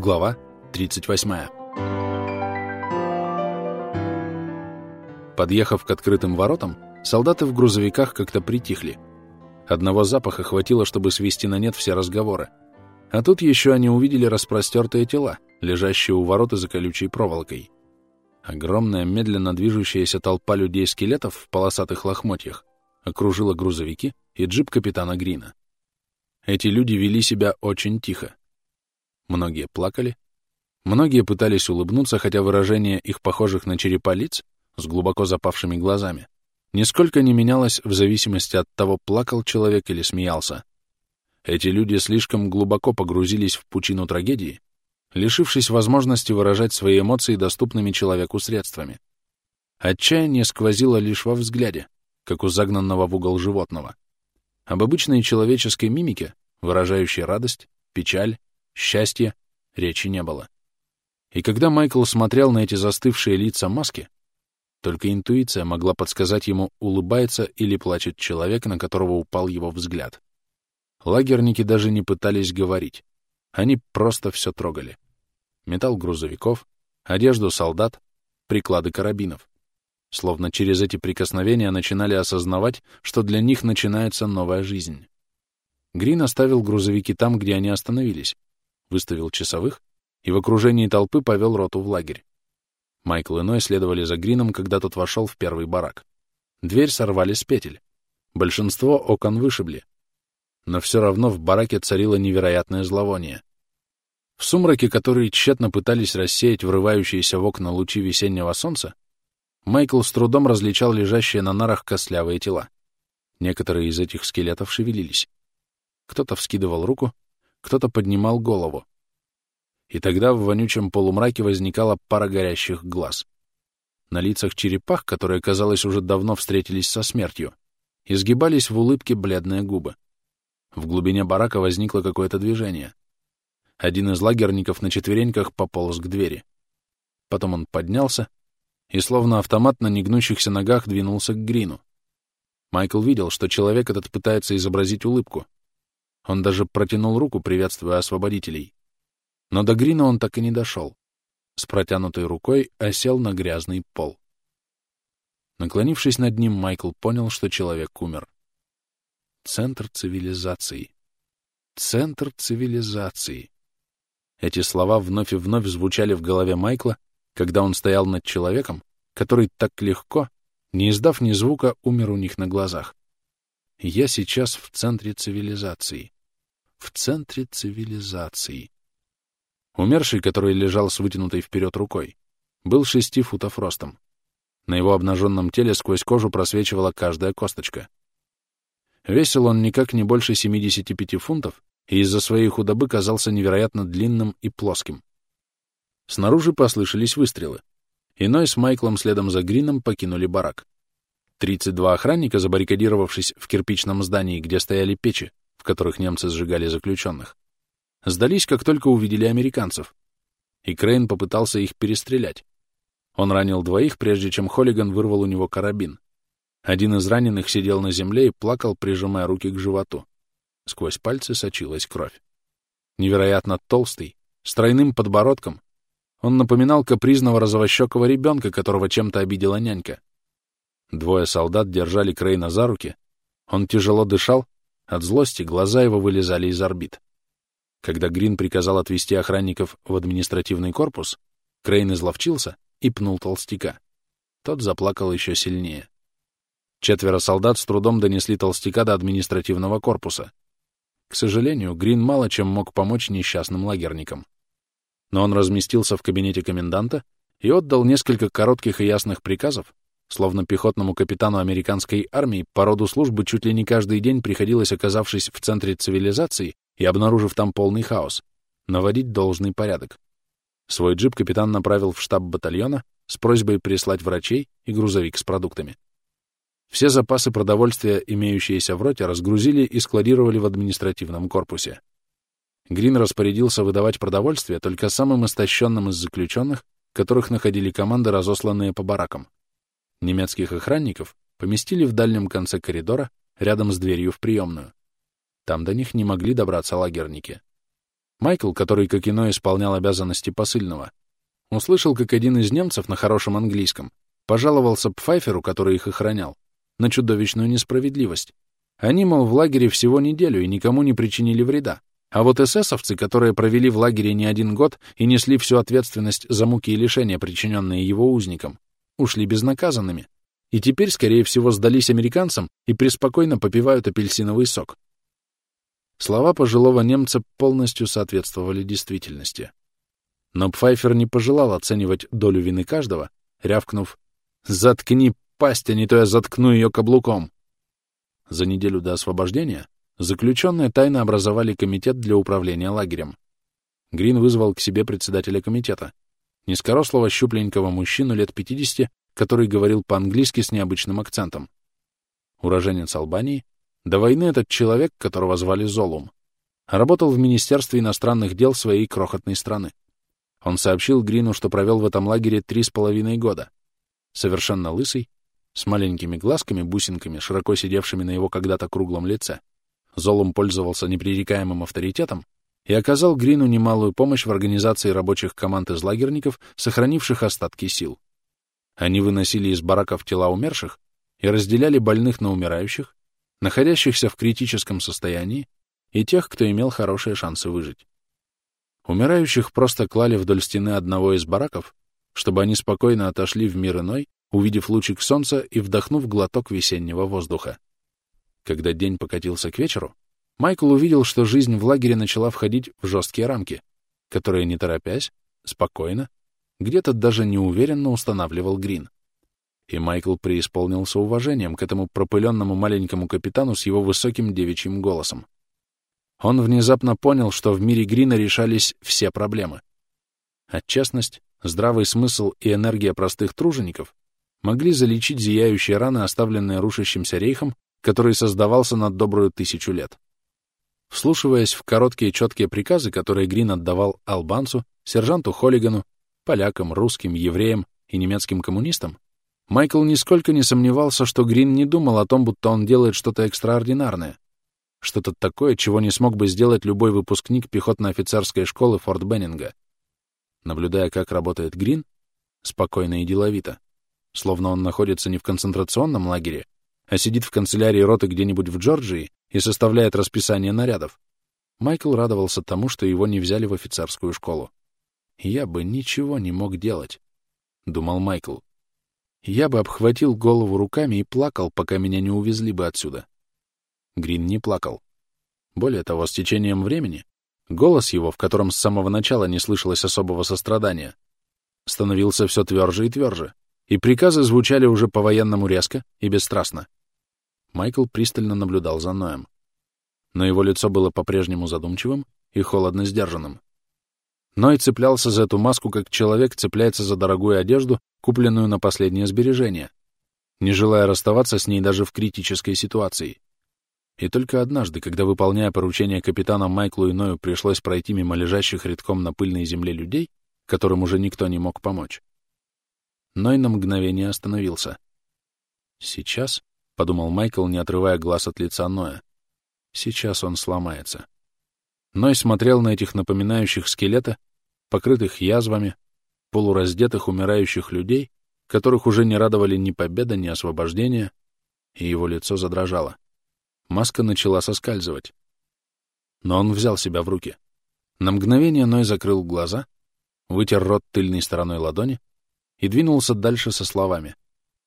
Глава 38. Подъехав к открытым воротам, солдаты в грузовиках как-то притихли. Одного запаха хватило, чтобы свести на нет все разговоры. А тут еще они увидели распростертые тела, лежащие у ворот за колючей проволокой. Огромная, медленно движущаяся толпа людей-скелетов в полосатых лохмотьях окружила грузовики и джип капитана Грина. Эти люди вели себя очень тихо. Многие плакали, многие пытались улыбнуться, хотя выражение их похожих на черепа лиц с глубоко запавшими глазами нисколько не менялось в зависимости от того, плакал человек или смеялся. Эти люди слишком глубоко погрузились в пучину трагедии, лишившись возможности выражать свои эмоции доступными человеку средствами. Отчаяние сквозило лишь во взгляде, как у загнанного в угол животного. Об обычной человеческой мимике, выражающей радость, печаль, счастья речи не было. И когда Майкл смотрел на эти застывшие лица маски, только интуиция могла подсказать ему, улыбается или плачет человек, на которого упал его взгляд. Лагерники даже не пытались говорить. Они просто все трогали. Металл грузовиков, одежду солдат, приклады карабинов. Словно через эти прикосновения начинали осознавать, что для них начинается новая жизнь. Грин оставил грузовики там, где они остановились, выставил часовых и в окружении толпы повел роту в лагерь. Майкл и Ной следовали за Грином, когда тот вошел в первый барак. Дверь сорвали с петель. Большинство окон вышибли. Но все равно в бараке царило невероятное зловоние. В сумраке, который тщетно пытались рассеять врывающиеся в окна лучи весеннего солнца, Майкл с трудом различал лежащие на нарах костлявые тела. Некоторые из этих скелетов шевелились. Кто-то вскидывал руку, кто-то поднимал голову. И тогда в вонючем полумраке возникала пара горящих глаз. На лицах черепах, которые, казалось, уже давно встретились со смертью, изгибались в улыбке бледные губы. В глубине барака возникло какое-то движение. Один из лагерников на четвереньках пополз к двери. Потом он поднялся и, словно автомат на негнущихся ногах, двинулся к Грину. Майкл видел, что человек этот пытается изобразить улыбку, он даже протянул руку, приветствуя освободителей. Но до Грина он так и не дошел. С протянутой рукой осел на грязный пол. Наклонившись над ним, Майкл понял, что человек умер. Центр цивилизации. Центр цивилизации. Эти слова вновь и вновь звучали в голове Майкла, когда он стоял над человеком, который так легко, не издав ни звука, умер у них на глазах. Я сейчас в центре цивилизации в центре цивилизации. Умерший, который лежал с вытянутой вперед рукой, был шести футов ростом. На его обнаженном теле сквозь кожу просвечивала каждая косточка. Весил он никак не больше 75 фунтов и из-за своей худобы казался невероятно длинным и плоским. Снаружи послышались выстрелы. Иной с Майклом следом за Грином покинули барак. 32 охранника, забаррикадировавшись в кирпичном здании, где стояли печи, в которых немцы сжигали заключенных, сдались, как только увидели американцев, и Крейн попытался их перестрелять. Он ранил двоих, прежде чем Холлиган вырвал у него карабин. Один из раненых сидел на земле и плакал, прижимая руки к животу. Сквозь пальцы сочилась кровь. Невероятно толстый, с тройным подбородком, он напоминал капризного розовощекого ребенка, которого чем-то обидела нянька. Двое солдат держали Крейна за руки. Он тяжело дышал, от злости глаза его вылезали из орбит. Когда Грин приказал отвезти охранников в административный корпус, Крейн изловчился и пнул толстяка. Тот заплакал еще сильнее. Четверо солдат с трудом донесли толстяка до административного корпуса. К сожалению, Грин мало чем мог помочь несчастным лагерникам. Но он разместился в кабинете коменданта и отдал несколько коротких и ясных приказов, Словно пехотному капитану американской армии по роду службы чуть ли не каждый день приходилось, оказавшись в центре цивилизации и обнаружив там полный хаос, наводить должный порядок. Свой джип капитан направил в штаб батальона с просьбой прислать врачей и грузовик с продуктами. Все запасы продовольствия, имеющиеся в роте, разгрузили и складировали в административном корпусе. Грин распорядился выдавать продовольствие только самым истощенным из заключенных, которых находили команды, разосланные по баракам. Немецких охранников поместили в дальнем конце коридора, рядом с дверью в приемную. Там до них не могли добраться лагерники. Майкл, который, как иной, исполнял обязанности посыльного, услышал, как один из немцев на хорошем английском пожаловался Пфайферу, который их охранял, на чудовищную несправедливость. Они, мол, в лагере всего неделю и никому не причинили вреда. А вот эсэсовцы, которые провели в лагере не один год и несли всю ответственность за муки и лишения, причиненные его узникам, ушли безнаказанными. И теперь, скорее всего, сдались американцам и преспокойно попивают апельсиновый сок. Слова пожилого немца полностью соответствовали действительности. Но Пфайфер не пожелал оценивать долю вины каждого, рявкнув «Заткни пасть, а не то я заткну ее каблуком!» За неделю до освобождения заключенные тайно образовали комитет для управления лагерем. Грин вызвал к себе председателя комитета, низкорослого щупленького мужчину лет 50, который говорил по-английски с необычным акцентом. Уроженец Албании, до войны этот человек, которого звали Золум, работал в Министерстве иностранных дел своей крохотной страны. Он сообщил Грину, что провел в этом лагере три с половиной года. Совершенно лысый, с маленькими глазками, бусинками, широко сидевшими на его когда-то круглом лице. Золум пользовался непререкаемым авторитетом и оказал Грину немалую помощь в организации рабочих команд из лагерников, сохранивших остатки сил. Они выносили из бараков тела умерших и разделяли больных на умирающих, находящихся в критическом состоянии, и тех, кто имел хорошие шансы выжить. Умирающих просто клали вдоль стены одного из бараков, чтобы они спокойно отошли в мир иной, увидев лучик солнца и вдохнув глоток весеннего воздуха. Когда день покатился к вечеру, Майкл увидел, что жизнь в лагере начала входить в жесткие рамки, которые, не торопясь, спокойно, где-то даже неуверенно устанавливал Грин и Майкл преисполнился уважением к этому пропыленному маленькому капитану с его высоким девичьим голосом. Он внезапно понял, что в мире Грина решались все проблемы. А честность, здравый смысл и энергия простых тружеников могли залечить зияющие раны, оставленные рушащимся рейхом, который создавался над добрую тысячу лет. Вслушиваясь в короткие четкие приказы, которые Грин отдавал албанцу, сержанту Холлигану, полякам, русским, евреям и немецким коммунистам, Майкл нисколько не сомневался, что Грин не думал о том, будто он делает что-то экстраординарное, что-то такое, чего не смог бы сделать любой выпускник пехотно-офицерской школы Форт Беннинга. Наблюдая, как работает Грин, спокойно и деловито, словно он находится не в концентрационном лагере, а сидит в канцелярии роты где-нибудь в Джорджии и составляет расписание нарядов, Майкл радовался тому, что его не взяли в офицерскую школу. «Я бы ничего не мог делать», — думал Майкл я бы обхватил голову руками и плакал, пока меня не увезли бы отсюда. Грин не плакал. Более того, с течением времени голос его, в котором с самого начала не слышалось особого сострадания, становился все тверже и тверже, и приказы звучали уже по-военному резко и бесстрастно. Майкл пристально наблюдал за Ноем. Но его лицо было по-прежнему задумчивым и холодно сдержанным. Ной цеплялся за эту маску, как человек цепляется за дорогую одежду, купленную на последнее сбережение, не желая расставаться с ней даже в критической ситуации. И только однажды, когда, выполняя поручение капитана Майклу и Ною, пришлось пройти мимо лежащих редком на пыльной земле людей, которым уже никто не мог помочь, Ной на мгновение остановился. «Сейчас», — подумал Майкл, не отрывая глаз от лица Ноя, — «сейчас он сломается». Ной смотрел на этих напоминающих скелета, покрытых язвами, полураздетых умирающих людей, которых уже не радовали ни победа, ни освобождение, и его лицо задрожало. Маска начала соскальзывать. Но он взял себя в руки. На мгновение Ной закрыл глаза, вытер рот тыльной стороной ладони и двинулся дальше со словами.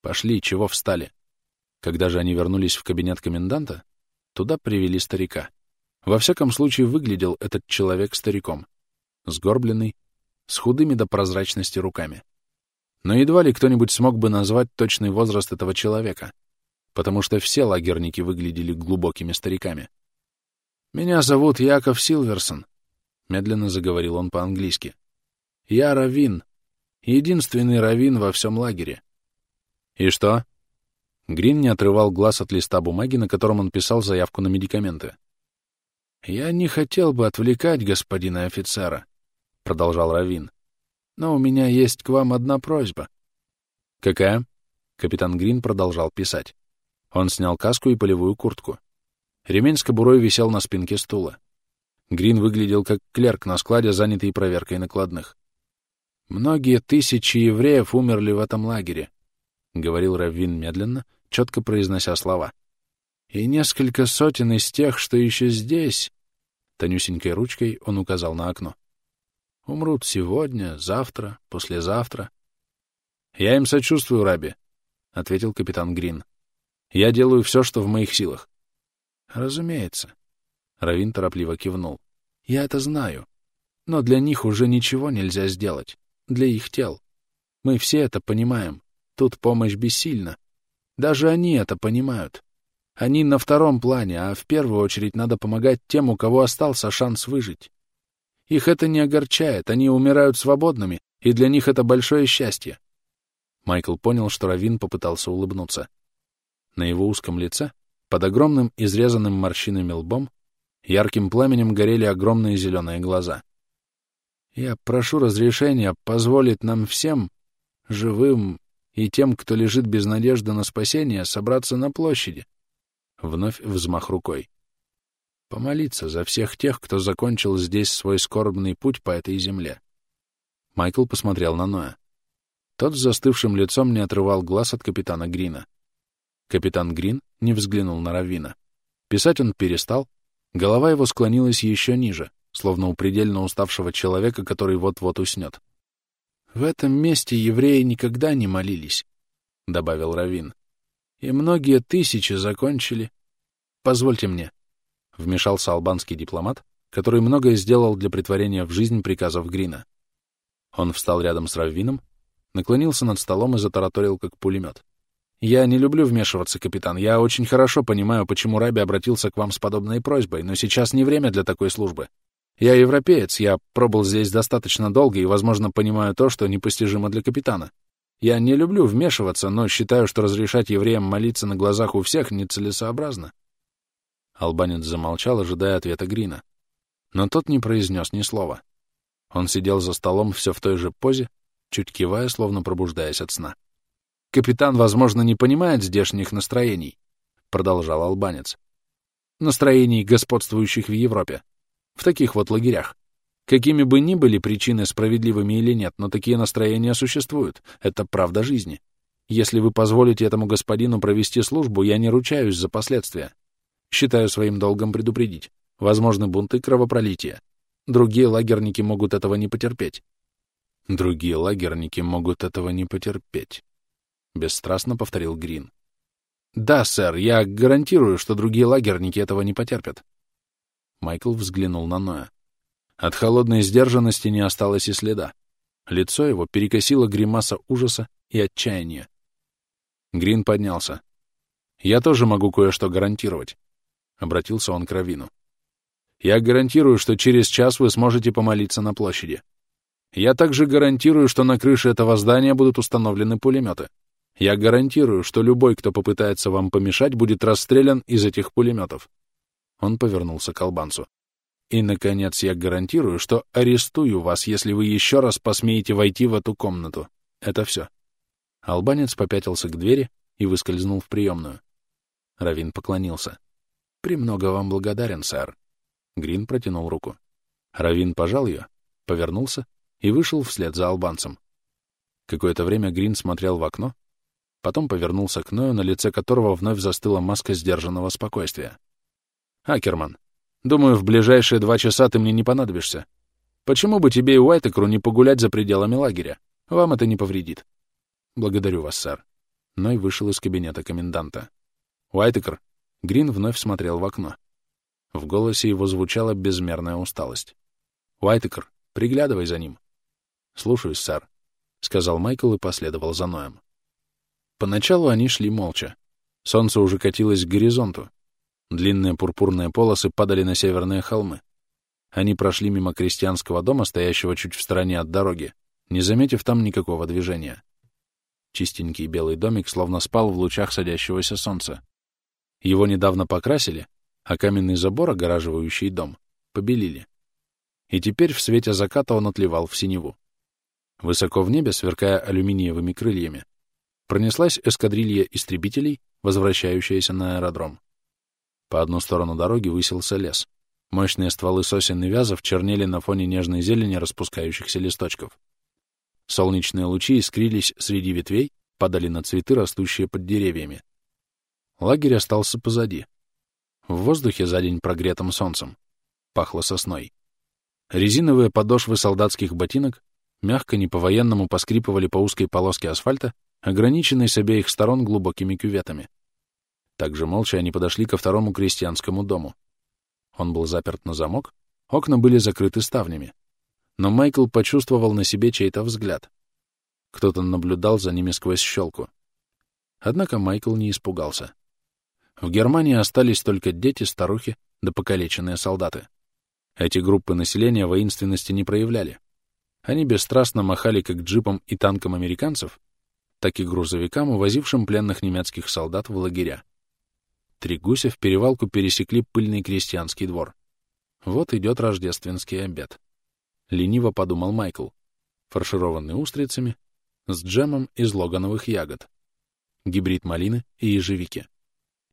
«Пошли, чего встали?» Когда же они вернулись в кабинет коменданта, туда привели старика. Во всяком случае, выглядел этот человек стариком. Сгорбленный, с худыми до прозрачности руками. Но едва ли кто-нибудь смог бы назвать точный возраст этого человека, потому что все лагерники выглядели глубокими стариками. «Меня зовут Яков Силверсон», — медленно заговорил он по-английски. «Я раввин, единственный раввин во всем лагере». «И что?» Грин не отрывал глаз от листа бумаги, на котором он писал заявку на медикаменты. «Я не хотел бы отвлекать господина офицера», — продолжал Равин. «Но у меня есть к вам одна просьба». «Какая?» — капитан Грин продолжал писать. Он снял каску и полевую куртку. Ремень с кобурой висел на спинке стула. Грин выглядел как клерк на складе, занятый проверкой накладных. «Многие тысячи евреев умерли в этом лагере», — говорил Раввин медленно, четко произнося слова. «И несколько сотен из тех, что еще здесь...» Тонюсенькой ручкой он указал на окно. «Умрут сегодня, завтра, послезавтра». «Я им сочувствую, Раби», — ответил капитан Грин. «Я делаю все, что в моих силах». «Разумеется», — Равин торопливо кивнул. «Я это знаю. Но для них уже ничего нельзя сделать. Для их тел. Мы все это понимаем. Тут помощь бессильна. Даже они это понимают. Они на втором плане, а в первую очередь надо помогать тем, у кого остался шанс выжить. Их это не огорчает, они умирают свободными, и для них это большое счастье. Майкл понял, что Равин попытался улыбнуться. На его узком лице, под огромным изрезанным морщинами лбом, ярким пламенем горели огромные зеленые глаза. «Я прошу разрешения позволить нам всем, живым и тем, кто лежит без надежды на спасение, собраться на площади. Вновь взмах рукой. Помолиться за всех тех, кто закончил здесь свой скорбный путь по этой земле. Майкл посмотрел на Ноя. Тот с застывшим лицом не отрывал глаз от капитана Грина. Капитан Грин не взглянул на Равина. Писать он перестал, голова его склонилась еще ниже, словно у предельно уставшего человека, который вот-вот уснет. «В этом месте евреи никогда не молились», — добавил Равин. «И многие тысячи закончили. Позвольте мне», — вмешался албанский дипломат, который многое сделал для притворения в жизнь приказов Грина. Он встал рядом с Раввином, наклонился над столом и затараторил, как пулемет. «Я не люблю вмешиваться, капитан. Я очень хорошо понимаю, почему Раби обратился к вам с подобной просьбой, но сейчас не время для такой службы. Я европеец, я пробыл здесь достаточно долго и, возможно, понимаю то, что непостижимо для капитана. Я не люблю вмешиваться, но считаю, что разрешать евреям молиться на глазах у всех нецелесообразно. Албанец замолчал, ожидая ответа Грина. Но тот не произнес ни слова. Он сидел за столом все в той же позе, чуть кивая, словно пробуждаясь от сна. «Капитан, возможно, не понимает здешних настроений», — продолжал албанец. «Настроений, господствующих в Европе в таких вот лагерях. Какими бы ни были причины справедливыми или нет, но такие настроения существуют. Это правда жизни. Если вы позволите этому господину провести службу, я не ручаюсь за последствия. Считаю своим долгом предупредить. Возможны бунты кровопролитие. Другие лагерники могут этого не потерпеть. Другие лагерники могут этого не потерпеть. Бесстрастно повторил Грин. Да, сэр, я гарантирую, что другие лагерники этого не потерпят. Майкл взглянул на Ноя. От холодной сдержанности не осталось и следа. Лицо его перекосило гримаса ужаса и отчаяния. Грин поднялся. «Я тоже могу кое-что гарантировать», — обратился он к Равину. «Я гарантирую, что через час вы сможете помолиться на площади. Я также гарантирую, что на крыше этого здания будут установлены пулеметы. Я гарантирую, что любой, кто попытается вам помешать, будет расстрелян из этих пулеметов. Он повернулся к албанцу. «И, наконец, я гарантирую, что арестую вас, если вы еще раз посмеете войти в эту комнату. Это все». Албанец попятился к двери и выскользнул в приемную. Равин поклонился. «Премного вам благодарен, сэр». Грин протянул руку. Равин пожал ее, повернулся и вышел вслед за албанцем. Какое-то время Грин смотрел в окно, потом повернулся к Ною, на лице которого вновь застыла маска сдержанного спокойствия. Акерман, думаю, в ближайшие два часа ты мне не понадобишься. Почему бы тебе и Уайтекру не погулять за пределами лагеря? Вам это не повредит. Благодарю вас, сэр. Ной вышел из кабинета коменданта. Уайтекр. Грин вновь смотрел в окно. В голосе его звучала безмерная усталость. Уайтекр, приглядывай за ним. Слушаюсь, сэр, — сказал Майкл и последовал за Ноем. Поначалу они шли молча. Солнце уже катилось к горизонту, Длинные пурпурные полосы падали на северные холмы. Они прошли мимо крестьянского дома, стоящего чуть в стороне от дороги, не заметив там никакого движения. Чистенький белый домик словно спал в лучах садящегося солнца. Его недавно покрасили, а каменный забор, огораживающий дом, побелили. И теперь в свете заката он отливал в синеву. Высоко в небе, сверкая алюминиевыми крыльями, пронеслась эскадрилья истребителей, возвращающаяся на аэродром. По одну сторону дороги высился лес. Мощные стволы сосен и вязов чернели на фоне нежной зелени распускающихся листочков. Солнечные лучи искрились среди ветвей, падали на цветы, растущие под деревьями. Лагерь остался позади. В воздухе за день прогретым солнцем пахло сосной. Резиновые подошвы солдатских ботинок мягко, не по-военному поскрипывали по узкой полоске асфальта, ограниченной с обеих сторон глубокими кюветами. Также молча они подошли ко второму крестьянскому дому. Он был заперт на замок, окна были закрыты ставнями. Но Майкл почувствовал на себе чей-то взгляд. Кто-то наблюдал за ними сквозь щелку. Однако Майкл не испугался. В Германии остались только дети, старухи да покалеченные солдаты. Эти группы населения воинственности не проявляли. Они бесстрастно махали как джипам и танкам американцев, так и грузовикам, увозившим пленных немецких солдат в лагеря. Три гуся в перевалку пересекли пыльный крестьянский двор. Вот идет рождественский обед. Лениво подумал Майкл. Фаршированный устрицами, с джемом из логановых ягод. Гибрид малины и ежевики.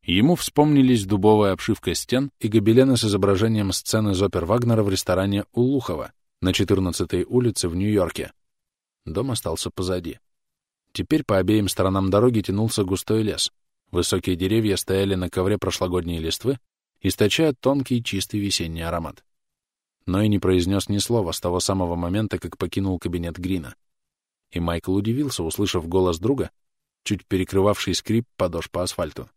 Ему вспомнились дубовая обшивка стен и гобелены с изображением сцены из опер Вагнера в ресторане у Лухова на 14-й улице в Нью-Йорке. Дом остался позади. Теперь по обеим сторонам дороги тянулся густой лес. Высокие деревья стояли на ковре прошлогодней листвы, источая тонкий чистый весенний аромат. Но и не произнес ни слова с того самого момента, как покинул кабинет Грина. И Майкл удивился, услышав голос друга, чуть перекрывавший скрип подошв по асфальту.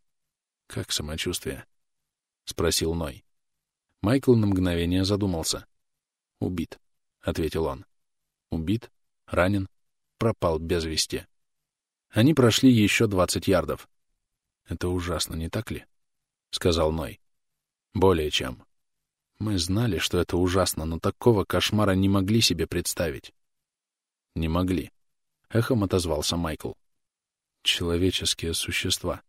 «Как самочувствие?» — спросил Ной. Майкл на мгновение задумался. «Убит», — ответил он. «Убит, ранен, пропал без вести». Они прошли еще двадцать ярдов. «Это ужасно, не так ли?» — сказал Ной. «Более чем. Мы знали, что это ужасно, но такого кошмара не могли себе представить». «Не могли», — эхом отозвался Майкл. «Человеческие существа»,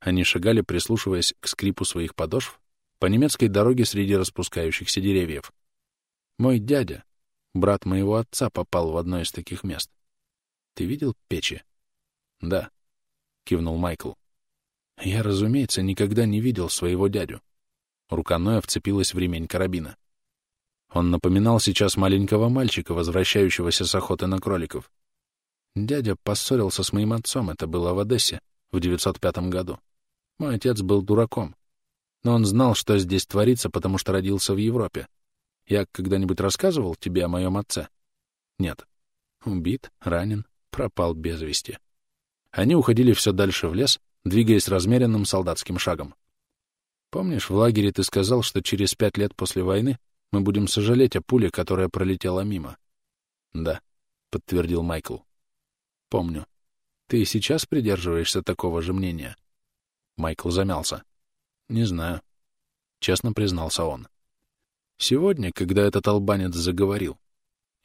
они шагали, прислушиваясь к скрипу своих подошв, по немецкой дороге среди распускающихся деревьев. Мой дядя, брат моего отца, попал в одно из таких мест. Ты видел печи? Да, кивнул Майкл. Я, разумеется, никогда не видел своего дядю. Рука вцепилась в ремень карабина. Он напоминал сейчас маленького мальчика, возвращающегося с охоты на кроликов. Дядя поссорился с моим отцом, это было в Одессе, в 905 году. Мой отец был дураком. Но он знал, что здесь творится, потому что родился в Европе. Я когда-нибудь рассказывал тебе о моем отце? Нет. Убит, ранен, пропал без вести. Они уходили все дальше в лес, двигаясь размеренным солдатским шагом. Помнишь, в лагере ты сказал, что через пять лет после войны мы будем сожалеть о пуле, которая пролетела мимо? Да, — подтвердил Майкл. Помню. Ты и сейчас придерживаешься такого же мнения? Майкл замялся. «Не знаю», — честно признался он. «Сегодня, когда этот албанец заговорил,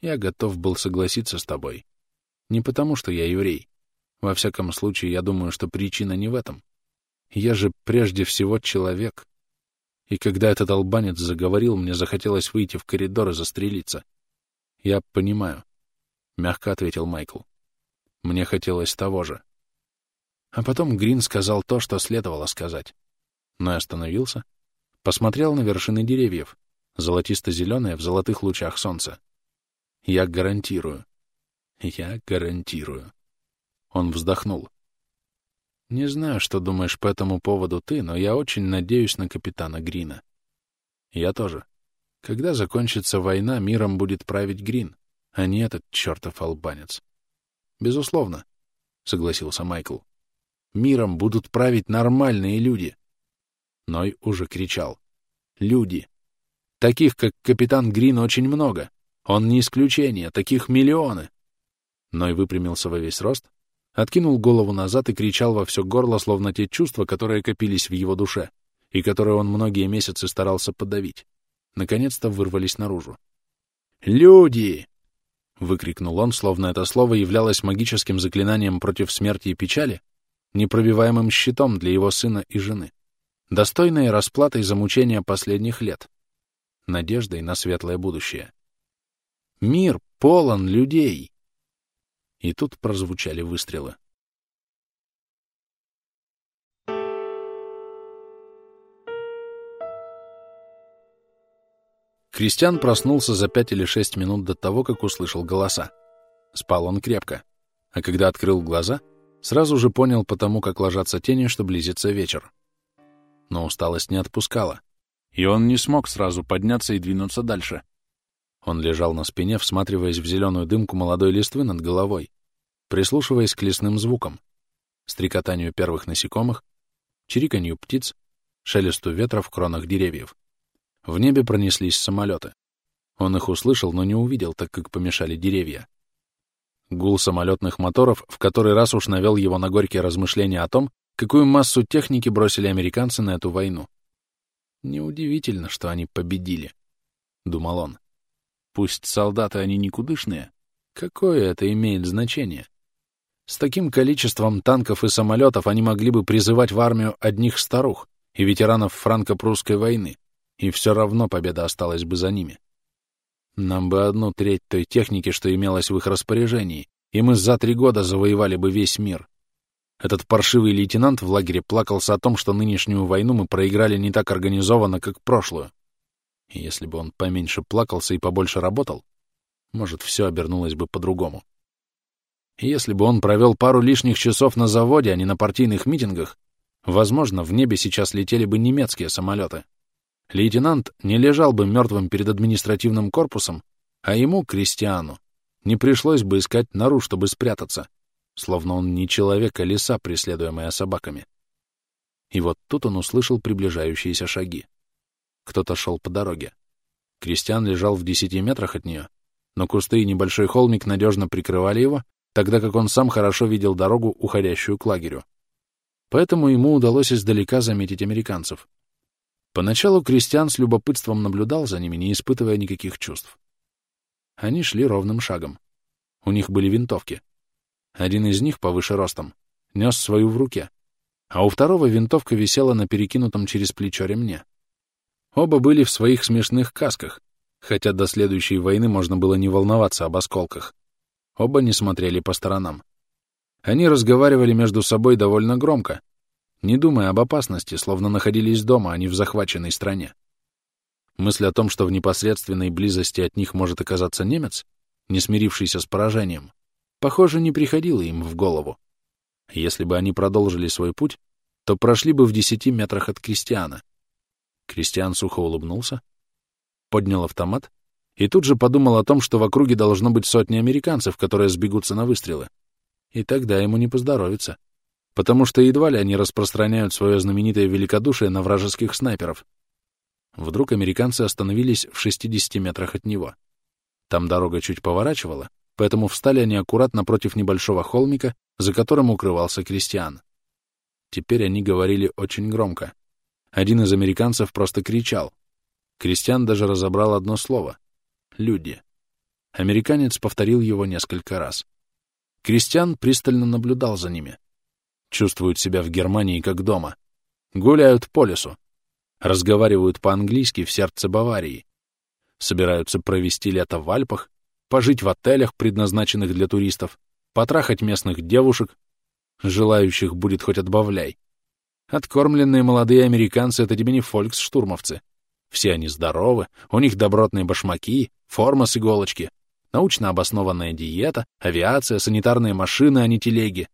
я готов был согласиться с тобой. Не потому, что я еврей. Во всяком случае, я думаю, что причина не в этом. Я же прежде всего человек. И когда этот албанец заговорил, мне захотелось выйти в коридор и застрелиться. Я понимаю, — мягко ответил Майкл. Мне хотелось того же. А потом Грин сказал то, что следовало сказать. Но и остановился, посмотрел на вершины деревьев, золотисто-зеленые в золотых лучах солнца. Я гарантирую. Я гарантирую. Он вздохнул. Не знаю, что думаешь по этому поводу ты, но я очень надеюсь на капитана Грина. Я тоже. Когда закончится война, миром будет править Грин, а не этот чертов албанец. Безусловно, — согласился Майкл. Миром будут править нормальные люди. Ной уже кричал. Люди. Таких, как капитан Грин, очень много. Он не исключение, таких миллионы. Ной выпрямился во весь рост, откинул голову назад и кричал во все горло, словно те чувства, которые копились в его душе и которые он многие месяцы старался подавить, наконец-то вырвались наружу. «Люди!» — выкрикнул он, словно это слово являлось магическим заклинанием против смерти и печали, непробиваемым щитом для его сына и жены, достойной расплатой за мучения последних лет, надеждой на светлое будущее. Мир полон людей. И тут прозвучали выстрелы. Кристиан проснулся за пять или шесть минут до того, как услышал голоса. Спал он крепко, а когда открыл глаза, сразу же понял по тому, как ложатся тени, что близится вечер. Но усталость не отпускала, и он не смог сразу подняться и двинуться дальше. Он лежал на спине, всматриваясь в зеленую дымку молодой листвы над головой, прислушиваясь к лесным звукам, стрекотанию первых насекомых, чириканью птиц, шелесту ветра в кронах деревьев. В небе пронеслись самолеты. Он их услышал, но не увидел, так как помешали деревья. Гул самолетных моторов в который раз уж навел его на горькие размышления о том, какую массу техники бросили американцы на эту войну. Неудивительно, что они победили, — думал он. Пусть солдаты они никудышные, какое это имеет значение? С таким количеством танков и самолетов они могли бы призывать в армию одних старух и ветеранов франко-прусской войны, и все равно победа осталась бы за ними. Нам бы одну треть той техники, что имелось в их распоряжении, и мы за три года завоевали бы весь мир. Этот паршивый лейтенант в лагере плакался о том, что нынешнюю войну мы проиграли не так организованно, как прошлую. И если бы он поменьше плакался и побольше работал, может, все обернулось бы по-другому. Если бы он провел пару лишних часов на заводе, а не на партийных митингах, возможно, в небе сейчас летели бы немецкие самолеты. Лейтенант не лежал бы мертвым перед административным корпусом, а ему, крестьяну, не пришлось бы искать нору, чтобы спрятаться, словно он не человек, а лиса, преследуемая собаками. И вот тут он услышал приближающиеся шаги. Кто-то шел по дороге. Кристиан лежал в десяти метрах от нее, но кусты и небольшой холмик надежно прикрывали его, тогда как он сам хорошо видел дорогу, уходящую к лагерю. Поэтому ему удалось издалека заметить американцев. Поначалу Кристиан с любопытством наблюдал за ними, не испытывая никаких чувств. Они шли ровным шагом. У них были винтовки. Один из них, повыше ростом, нес свою в руке, а у второго винтовка висела на перекинутом через плечо ремне. Оба были в своих смешных касках, хотя до следующей войны можно было не волноваться об осколках. Оба не смотрели по сторонам. Они разговаривали между собой довольно громко, не думая об опасности, словно находились дома, а не в захваченной стране. Мысль о том, что в непосредственной близости от них может оказаться немец, не смирившийся с поражением, похоже, не приходила им в голову. Если бы они продолжили свой путь, то прошли бы в десяти метрах от Кристиана. Кристиан сухо улыбнулся, поднял автомат и тут же подумал о том, что в округе должно быть сотни американцев, которые сбегутся на выстрелы. И тогда ему не поздоровится потому что едва ли они распространяют свое знаменитое великодушие на вражеских снайперов. Вдруг американцы остановились в 60 метрах от него. Там дорога чуть поворачивала, поэтому встали они аккуратно против небольшого холмика, за которым укрывался крестьян. Теперь они говорили очень громко. Один из американцев просто кричал. Крестьян даже разобрал одно слово — «люди». Американец повторил его несколько раз. Крестьян пристально наблюдал за ними чувствуют себя в Германии как дома, гуляют по лесу, разговаривают по-английски в сердце Баварии, собираются провести лето в Альпах, пожить в отелях, предназначенных для туристов, потрахать местных девушек, желающих будет хоть отбавляй. Откормленные молодые американцы — это тебе не фольксштурмовцы. Все они здоровы, у них добротные башмаки, форма с иголочки, научно обоснованная диета, авиация, санитарные машины, а не телеги,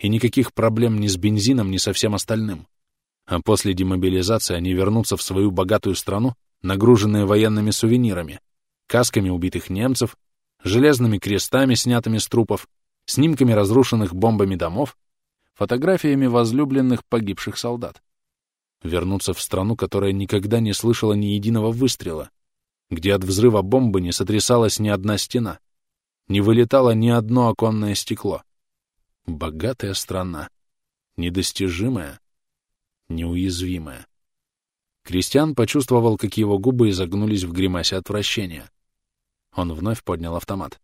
и никаких проблем ни с бензином, ни со всем остальным. А после демобилизации они вернутся в свою богатую страну, нагруженные военными сувенирами, касками убитых немцев, железными крестами, снятыми с трупов, снимками разрушенных бомбами домов, фотографиями возлюбленных погибших солдат. Вернуться в страну, которая никогда не слышала ни единого выстрела, где от взрыва бомбы не сотрясалась ни одна стена, не вылетало ни одно оконное стекло, Богатая страна. Недостижимая. Неуязвимая. Кристиан почувствовал, как его губы изогнулись в гримасе отвращения. Он вновь поднял автомат.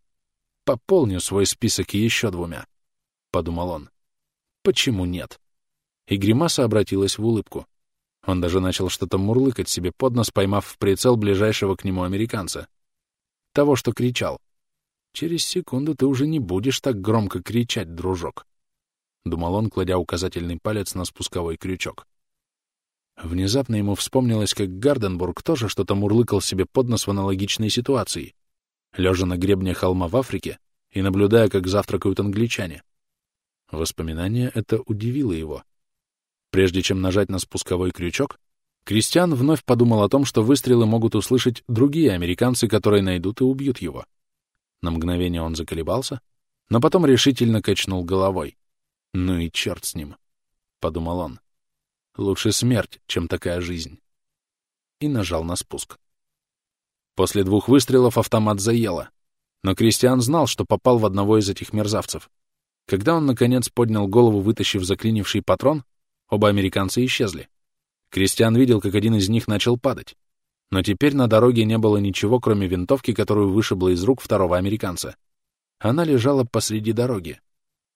«Пополню свой список еще двумя», — подумал он. «Почему нет?» И гримаса обратилась в улыбку. Он даже начал что-то мурлыкать себе под нос, поймав в прицел ближайшего к нему американца. Того, что кричал. Через секунду ты уже не будешь так громко кричать, дружок. Думал он, кладя указательный палец на спусковой крючок. Внезапно ему вспомнилось, как Гарденбург тоже что-то мурлыкал себе под нос в аналогичной ситуации, лежа на гребне холма в Африке и наблюдая, как завтракают англичане. Воспоминание это удивило его. Прежде чем нажать на спусковой крючок, Кристиан вновь подумал о том, что выстрелы могут услышать другие американцы, которые найдут и убьют его. На мгновение он заколебался, но потом решительно качнул головой. «Ну и черт с ним», — подумал он. «Лучше смерть, чем такая жизнь». И нажал на спуск. После двух выстрелов автомат заело, но Кристиан знал, что попал в одного из этих мерзавцев. Когда он, наконец, поднял голову, вытащив заклинивший патрон, оба американца исчезли. Кристиан видел, как один из них начал падать. Но теперь на дороге не было ничего, кроме винтовки, которую вышибло из рук второго американца. Она лежала посреди дороги,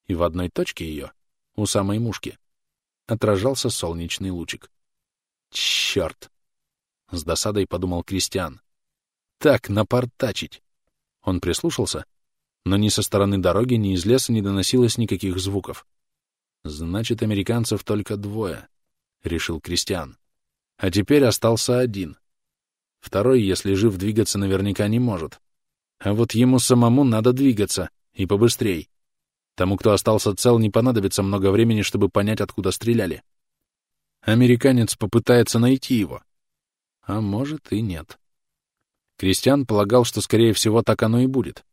и в одной точке ее, у самой мушки, отражался солнечный лучик. «Черт!» — с досадой подумал Кристиан. «Так, напортачить!» Он прислушался, но ни со стороны дороги, ни из леса не доносилось никаких звуков. «Значит, американцев только двое», — решил Кристиан. «А теперь остался один. Второй, если жив, двигаться наверняка не может. А вот ему самому надо двигаться, и побыстрей. Тому, кто остался цел, не понадобится много времени, чтобы понять, откуда стреляли. Американец попытается найти его. А может и нет. Кристиан полагал, что, скорее всего, так оно и будет.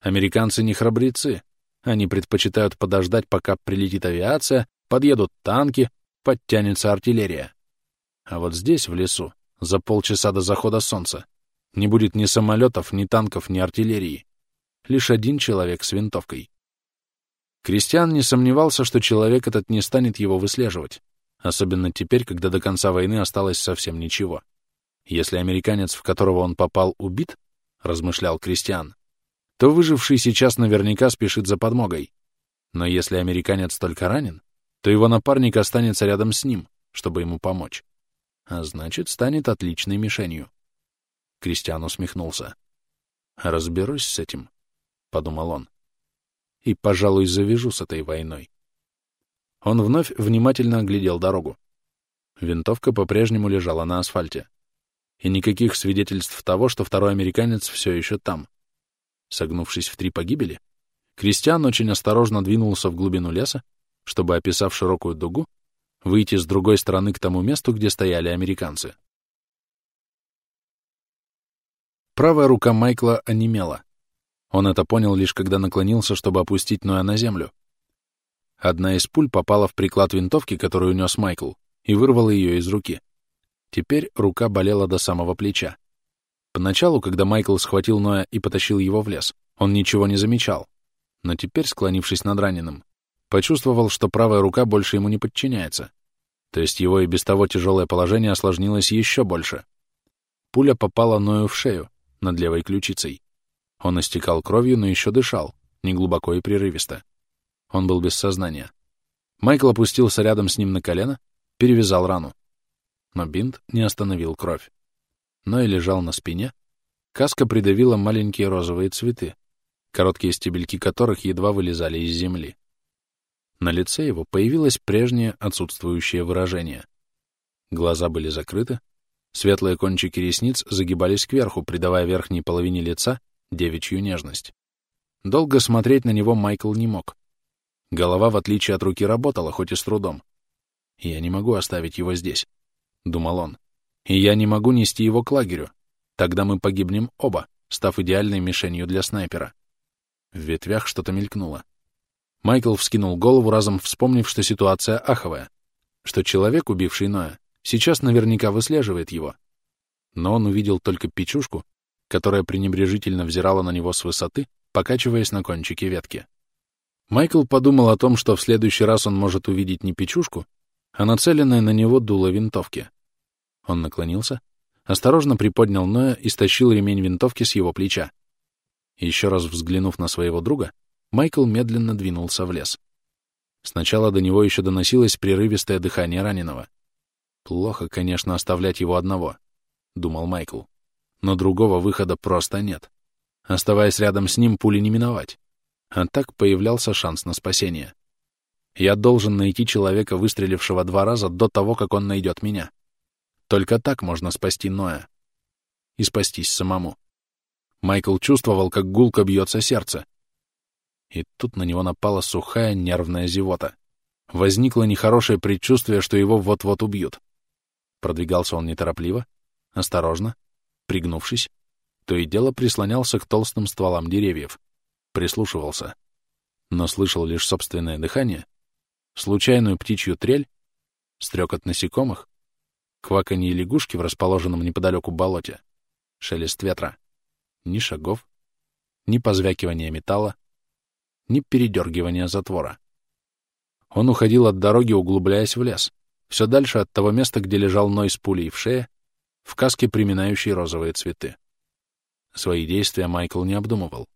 Американцы не храбрецы. Они предпочитают подождать, пока прилетит авиация, подъедут танки, подтянется артиллерия. А вот здесь, в лесу, за полчаса до захода солнца, не будет ни самолетов, ни танков, ни артиллерии. Лишь один человек с винтовкой. Кристиан не сомневался, что человек этот не станет его выслеживать, особенно теперь, когда до конца войны осталось совсем ничего. Если американец, в которого он попал, убит, размышлял Кристиан, то выживший сейчас наверняка спешит за подмогой. Но если американец только ранен, то его напарник останется рядом с ним, чтобы ему помочь. А значит, станет отличной мишенью. Кристиан усмехнулся. «Разберусь с этим», — подумал он. «И, пожалуй, завяжу с этой войной». Он вновь внимательно оглядел дорогу. Винтовка по-прежнему лежала на асфальте. И никаких свидетельств того, что второй американец все еще там. Согнувшись в три погибели, Кристиан очень осторожно двинулся в глубину леса, чтобы, описав широкую дугу, выйти с другой стороны к тому месту, где стояли американцы. Правая рука Майкла онемела. Он это понял лишь когда наклонился, чтобы опустить Ноя на землю. Одна из пуль попала в приклад винтовки, которую нес Майкл, и вырвала ее из руки. Теперь рука болела до самого плеча. Поначалу, когда Майкл схватил Ноя и потащил его в лес, он ничего не замечал. Но теперь, склонившись над раненым, почувствовал, что правая рука больше ему не подчиняется. То есть его и без того тяжелое положение осложнилось еще больше. Пуля попала Ною в шею, над левой ключицей. Он истекал кровью, но еще дышал, неглубоко и прерывисто. Он был без сознания. Майкл опустился рядом с ним на колено, перевязал рану. Но бинт не остановил кровь но и лежал на спине. Каска придавила маленькие розовые цветы, короткие стебельки которых едва вылезали из земли. На лице его появилось прежнее отсутствующее выражение. Глаза были закрыты, светлые кончики ресниц загибались кверху, придавая верхней половине лица девичью нежность. Долго смотреть на него Майкл не мог. Голова, в отличие от руки, работала, хоть и с трудом. «Я не могу оставить его здесь», — думал он и я не могу нести его к лагерю. Тогда мы погибнем оба, став идеальной мишенью для снайпера. В ветвях что-то мелькнуло. Майкл вскинул голову, разом вспомнив, что ситуация аховая, что человек, убивший Ноя, сейчас наверняка выслеживает его. Но он увидел только печушку, которая пренебрежительно взирала на него с высоты, покачиваясь на кончике ветки. Майкл подумал о том, что в следующий раз он может увидеть не печушку, а нацеленное на него дуло винтовки. Он наклонился, осторожно приподнял Ноя и стащил ремень винтовки с его плеча. Еще раз взглянув на своего друга, Майкл медленно двинулся в лес. Сначала до него еще доносилось прерывистое дыхание раненого. «Плохо, конечно, оставлять его одного», — думал Майкл. «Но другого выхода просто нет. Оставаясь рядом с ним, пули не миновать. А так появлялся шанс на спасение. Я должен найти человека, выстрелившего два раза до того, как он найдет меня. Только так можно спасти Ноя. И спастись самому. Майкл чувствовал, как гулко бьется сердце. И тут на него напала сухая нервная зевота. Возникло нехорошее предчувствие, что его вот-вот убьют. Продвигался он неторопливо, осторожно, пригнувшись, то и дело прислонялся к толстым стволам деревьев, прислушивался, но слышал лишь собственное дыхание, случайную птичью трель, стрекот насекомых, кваканье лягушки в расположенном неподалеку болоте, шелест ветра, ни шагов, ни позвякивания металла, ни передергивания затвора. Он уходил от дороги, углубляясь в лес, все дальше от того места, где лежал Ной с пулей в шее, в каске, приминающей розовые цветы. Свои действия Майкл не обдумывал.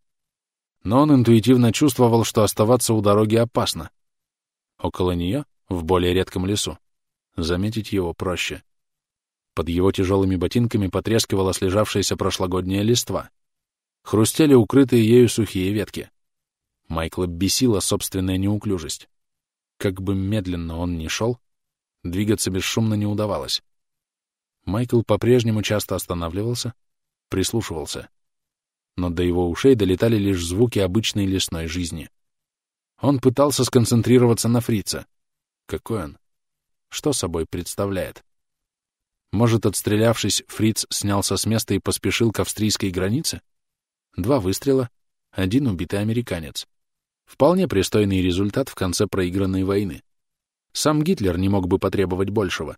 Но он интуитивно чувствовал, что оставаться у дороги опасно. Около нее, в более редком лесу, заметить его проще. Под его тяжелыми ботинками потрескивала слежавшаяся прошлогодняя листва. Хрустели укрытые ею сухие ветки. Майкла бесила собственная неуклюжесть. Как бы медленно он ни шел, двигаться бесшумно не удавалось. Майкл по-прежнему часто останавливался, прислушивался. Но до его ушей долетали лишь звуки обычной лесной жизни. Он пытался сконцентрироваться на фрице. Какой он? Что собой представляет? Может, отстрелявшись, фриц снялся с места и поспешил к австрийской границе? Два выстрела, один убитый американец. Вполне пристойный результат в конце проигранной войны. Сам Гитлер не мог бы потребовать большего.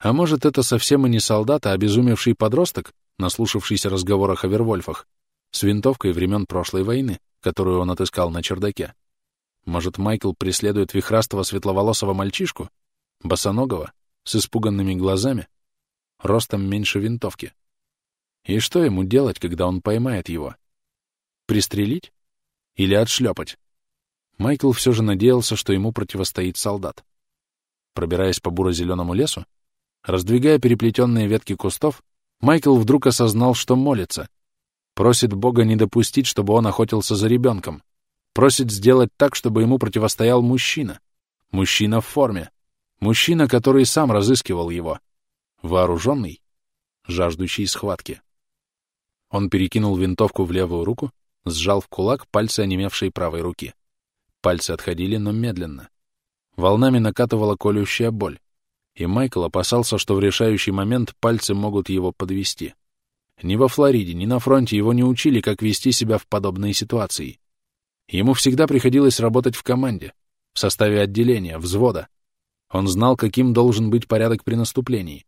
А может, это совсем и не солдат, а обезумевший подросток, наслушавшийся разговорах о Вервольфах, с винтовкой времен прошлой войны, которую он отыскал на чердаке. Может, Майкл преследует вихрастого светловолосого мальчишку, босоногого, с испуганными глазами, ростом меньше винтовки. И что ему делать, когда он поймает его? Пристрелить? Или отшлепать? Майкл все же надеялся, что ему противостоит солдат. Пробираясь по буро-зеленому лесу, раздвигая переплетенные ветки кустов, Майкл вдруг осознал, что молится. Просит Бога не допустить, чтобы он охотился за ребенком. Просит сделать так, чтобы ему противостоял мужчина. Мужчина в форме. Мужчина, который сам разыскивал его. Вооруженный, жаждущий схватки. Он перекинул винтовку в левую руку, сжал в кулак пальцы онемевшей правой руки. Пальцы отходили, но медленно. Волнами накатывала колющая боль, и Майкл опасался, что в решающий момент пальцы могут его подвести. Ни во Флориде, ни на фронте его не учили, как вести себя в подобной ситуации. Ему всегда приходилось работать в команде, в составе отделения, взвода. Он знал, каким должен быть порядок при наступлении,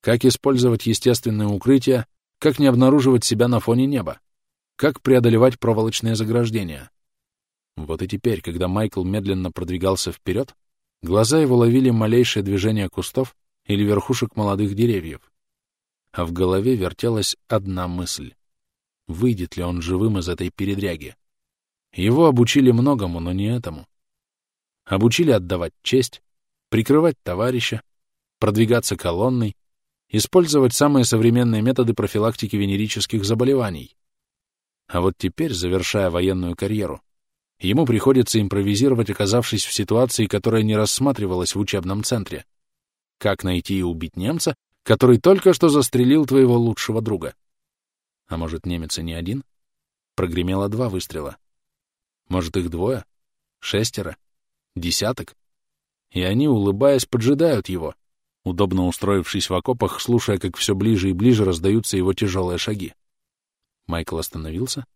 как использовать естественное укрытие, как не обнаруживать себя на фоне неба, как преодолевать проволочные заграждения. Вот и теперь, когда Майкл медленно продвигался вперед, глаза его ловили малейшее движение кустов или верхушек молодых деревьев. А в голове вертелась одна мысль. Выйдет ли он живым из этой передряги? Его обучили многому, но не этому. Обучили отдавать честь, прикрывать товарища, продвигаться колонной, использовать самые современные методы профилактики венерических заболеваний. А вот теперь, завершая военную карьеру, ему приходится импровизировать, оказавшись в ситуации, которая не рассматривалась в учебном центре. Как найти и убить немца, который только что застрелил твоего лучшего друга? А может, немец и не один? Прогремело два выстрела. Может, их двое? Шестеро? Десяток? И они, улыбаясь, поджидают его, удобно устроившись в окопах, слушая, как все ближе и ближе раздаются его тяжелые шаги. Майкл остановился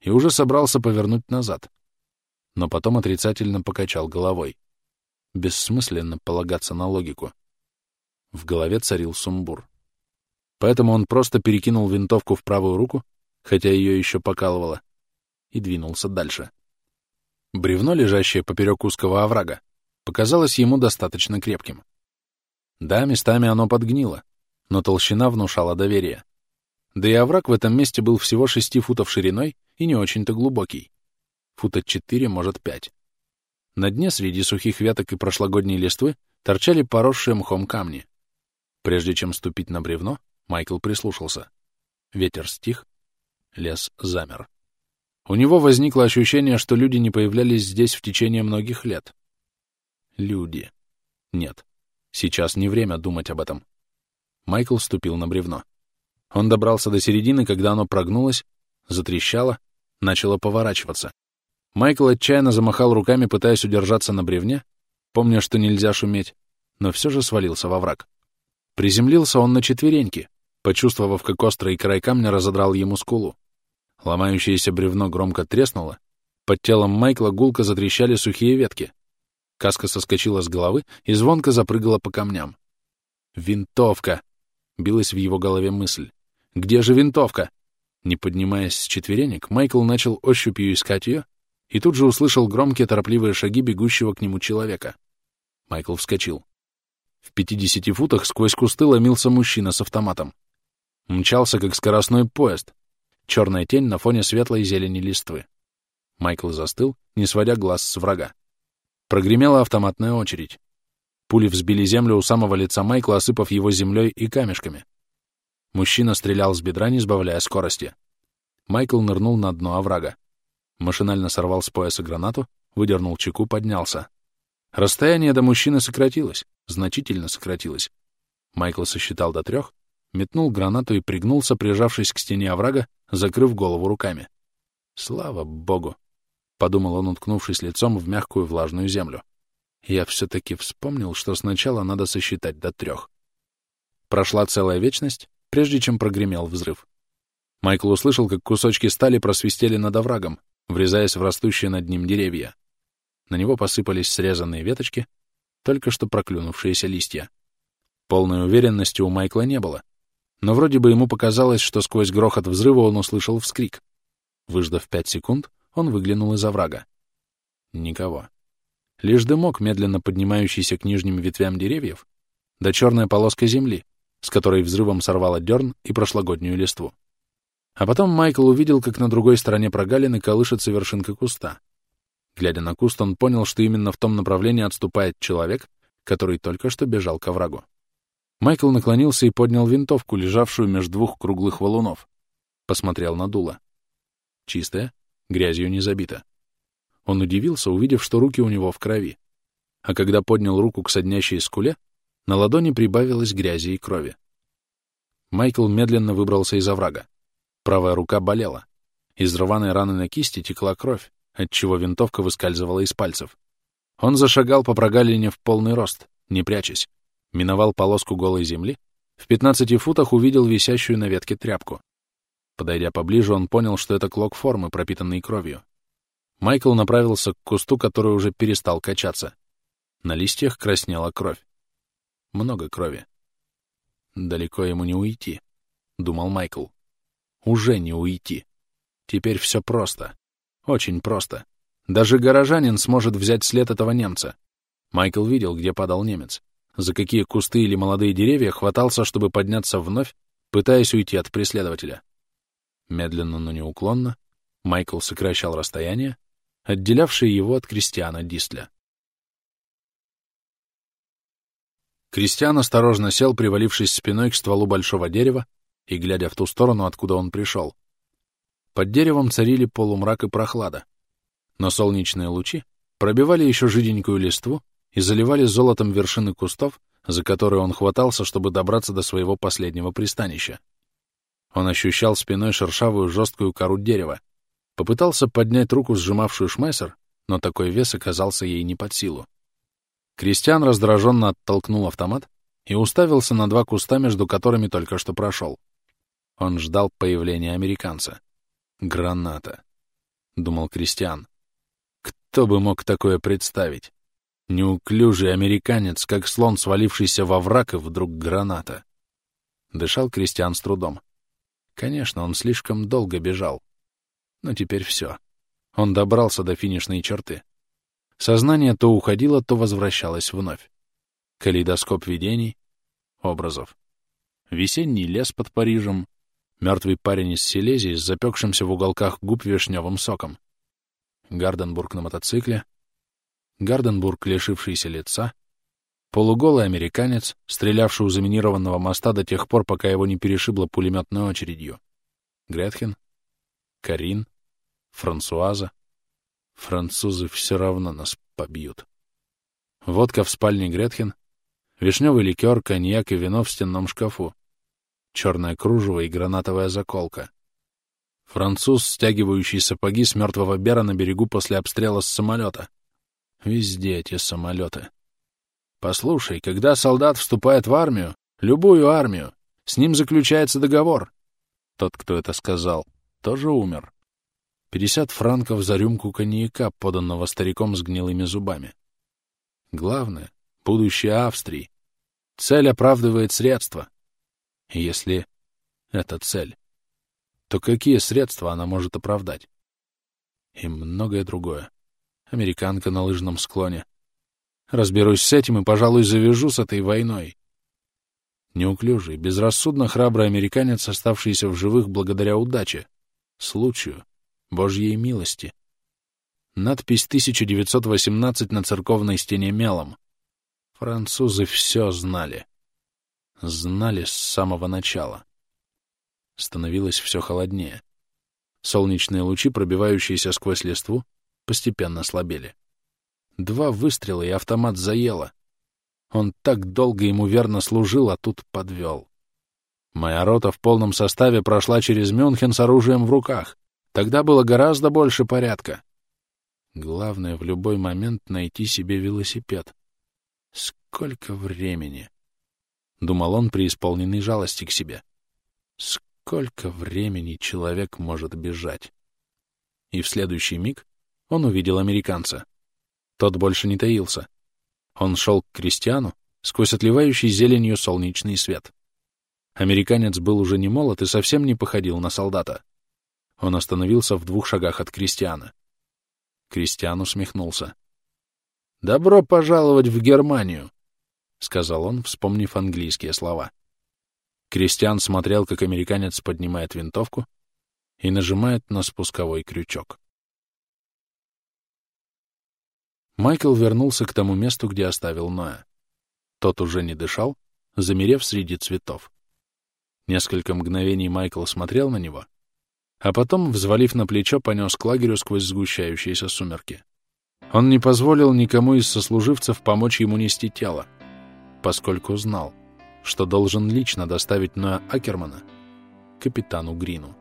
и уже собрался повернуть назад, но потом отрицательно покачал головой. Бессмысленно полагаться на логику. В голове царил сумбур. Поэтому он просто перекинул винтовку в правую руку, хотя ее еще покалывало, и двинулся дальше. Бревно, лежащее поперек узкого оврага, показалось ему достаточно крепким. Да, местами оно подгнило, но толщина внушала доверие. Да и овраг в этом месте был всего шести футов шириной и не очень-то глубокий. Фута четыре, может, пять. На дне среди сухих веток и прошлогодней листвы торчали поросшие мхом камни. Прежде чем ступить на бревно, Майкл прислушался. Ветер стих, лес замер. У него возникло ощущение, что люди не появлялись здесь в течение многих лет. Люди. Нет, сейчас не время думать об этом. Майкл ступил на бревно. Он добрался до середины, когда оно прогнулось, затрещало, начало поворачиваться. Майкл отчаянно замахал руками, пытаясь удержаться на бревне, помня, что нельзя шуметь, но все же свалился во враг. Приземлился он на четвереньки, почувствовав, как острый край камня разодрал ему скулу. Ломающееся бревно громко треснуло, под телом Майкла гулко затрещали сухие ветки. Каска соскочила с головы и звонко запрыгала по камням. «Винтовка!» — билась в его голове мысль. «Где же винтовка?» Не поднимаясь с четверенек, Майкл начал ощупью искать ее и тут же услышал громкие торопливые шаги бегущего к нему человека. Майкл вскочил. В пятидесяти футах сквозь кусты ломился мужчина с автоматом. Мчался, как скоростной поезд. Черная тень на фоне светлой зелени листвы. Майкл застыл, не сводя глаз с врага. Прогремела автоматная очередь. Пули взбили землю у самого лица Майкла, осыпав его землей и камешками. Мужчина стрелял с бедра, не сбавляя скорости. Майкл нырнул на дно оврага. Машинально сорвал с пояса гранату, выдернул чеку, поднялся. Расстояние до мужчины сократилось, значительно сократилось. Майкл сосчитал до трех, метнул гранату и пригнулся, прижавшись к стене оврага, закрыв голову руками. «Слава богу!» — подумал он, уткнувшись лицом в мягкую влажную землю. Я все-таки вспомнил, что сначала надо сосчитать до трех. Прошла целая вечность, прежде чем прогремел взрыв. Майкл услышал, как кусочки стали просвистели над оврагом, врезаясь в растущие над ним деревья. На него посыпались срезанные веточки, только что проклюнувшиеся листья. Полной уверенности у Майкла не было, но вроде бы ему показалось, что сквозь грохот взрыва он услышал вскрик. Выждав пять секунд, он выглянул из оврага. Никого. Лишь дымок, медленно поднимающийся к нижним ветвям деревьев, да черная полоска земли, с которой взрывом сорвало дерн и прошлогоднюю листву. А потом Майкл увидел, как на другой стороне прогалины колышется вершинка куста. Глядя на куст, он понял, что именно в том направлении отступает человек, который только что бежал к оврагу. Майкл наклонился и поднял винтовку, лежавшую между двух круглых валунов. Посмотрел на дуло. Чистая, грязью не забита. Он удивился, увидев, что руки у него в крови. А когда поднял руку к соднящей скуле, на ладони прибавилось грязи и крови. Майкл медленно выбрался из оврага. Правая рука болела. Из рваной раны на кисти текла кровь, отчего винтовка выскальзывала из пальцев. Он зашагал по прогалине в полный рост, не прячась. Миновал полоску голой земли, в пятнадцати футах увидел висящую на ветке тряпку. Подойдя поближе, он понял, что это клок формы, пропитанный кровью. Майкл направился к кусту, который уже перестал качаться. На листьях краснела кровь. Много крови. Далеко ему не уйти, — думал Майкл уже не уйти. Теперь все просто. Очень просто. Даже горожанин сможет взять след этого немца. Майкл видел, где падал немец. За какие кусты или молодые деревья хватался, чтобы подняться вновь, пытаясь уйти от преследователя. Медленно, но неуклонно, Майкл сокращал расстояние, отделявшее его от Кристиана Дистля. Кристиан осторожно сел, привалившись спиной к стволу большого дерева, и глядя в ту сторону, откуда он пришел. Под деревом царили полумрак и прохлада, но солнечные лучи пробивали еще жиденькую листву и заливали золотом вершины кустов, за которые он хватался, чтобы добраться до своего последнего пристанища. Он ощущал спиной шершавую жесткую кору дерева, попытался поднять руку, сжимавшую шмайсер, но такой вес оказался ей не под силу. Кристиан раздраженно оттолкнул автомат и уставился на два куста, между которыми только что прошел. Он ждал появления американца. «Граната», — думал Кристиан. «Кто бы мог такое представить? Неуклюжий американец, как слон, свалившийся во враг, и вдруг граната». Дышал Кристиан с трудом. Конечно, он слишком долго бежал. Но теперь все. Он добрался до финишной черты. Сознание то уходило, то возвращалось вновь. Калейдоскоп видений, образов. Весенний лес под Парижем, Мертвый парень из Силезии с запекшимся в уголках губ вишневым соком. Гарденбург на мотоцикле. Гарденбург, лишившийся лица. Полуголый американец, стрелявший у заминированного моста до тех пор, пока его не перешибло пулеметной очередью. Гретхен. Карин. Франсуаза. Французы все равно нас побьют. Водка в спальне Гретхен. Вишневый ликер, коньяк и вино в стенном шкафу. Черное кружево и гранатовая заколка. Француз, стягивающий сапоги с мертвого Бера на берегу после обстрела с самолета. Везде эти самолеты. Послушай, когда солдат вступает в армию, любую армию, с ним заключается договор. Тот, кто это сказал, тоже умер. Пятьдесят франков за рюмку коньяка, поданного стариком с гнилыми зубами. Главное — будущее Австрии. Цель оправдывает средства. Если это цель, то какие средства она может оправдать? И многое другое. Американка на лыжном склоне. Разберусь с этим и, пожалуй, завяжу с этой войной. Неуклюжий, безрассудно храбрый американец, оставшийся в живых благодаря удаче, случаю, Божьей милости. Надпись 1918 на церковной стене мелом. Французы все знали. Знали с самого начала. Становилось все холоднее. Солнечные лучи, пробивающиеся сквозь листву, постепенно слабели. Два выстрела, и автомат заело. Он так долго ему верно служил, а тут подвел. Моя рота в полном составе прошла через Мюнхен с оружием в руках. Тогда было гораздо больше порядка. Главное в любой момент найти себе велосипед. Сколько времени? Думал он, преисполненный жалости к себе. Сколько времени человек может бежать? И в следующий миг он увидел американца. Тот больше не таился. Он шел к крестьяну сквозь отливающий зеленью солнечный свет. Американец был уже не молод и совсем не походил на солдата. Он остановился в двух шагах от крестьяна. Крестьян усмехнулся. «Добро пожаловать в Германию!» — сказал он, вспомнив английские слова. Крестьян смотрел, как американец поднимает винтовку и нажимает на спусковой крючок. Майкл вернулся к тому месту, где оставил Ноя. Тот уже не дышал, замерев среди цветов. Несколько мгновений Майкл смотрел на него, а потом, взвалив на плечо, понес к лагерю сквозь сгущающиеся сумерки. Он не позволил никому из сослуживцев помочь ему нести тело, поскольку знал, что должен лично доставить Ноя Акермана капитану Грину.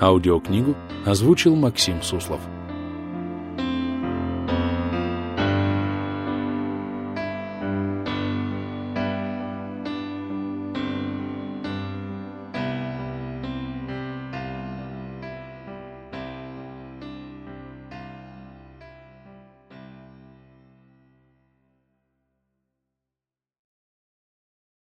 Аудиокнигу озвучил Максим Суслов.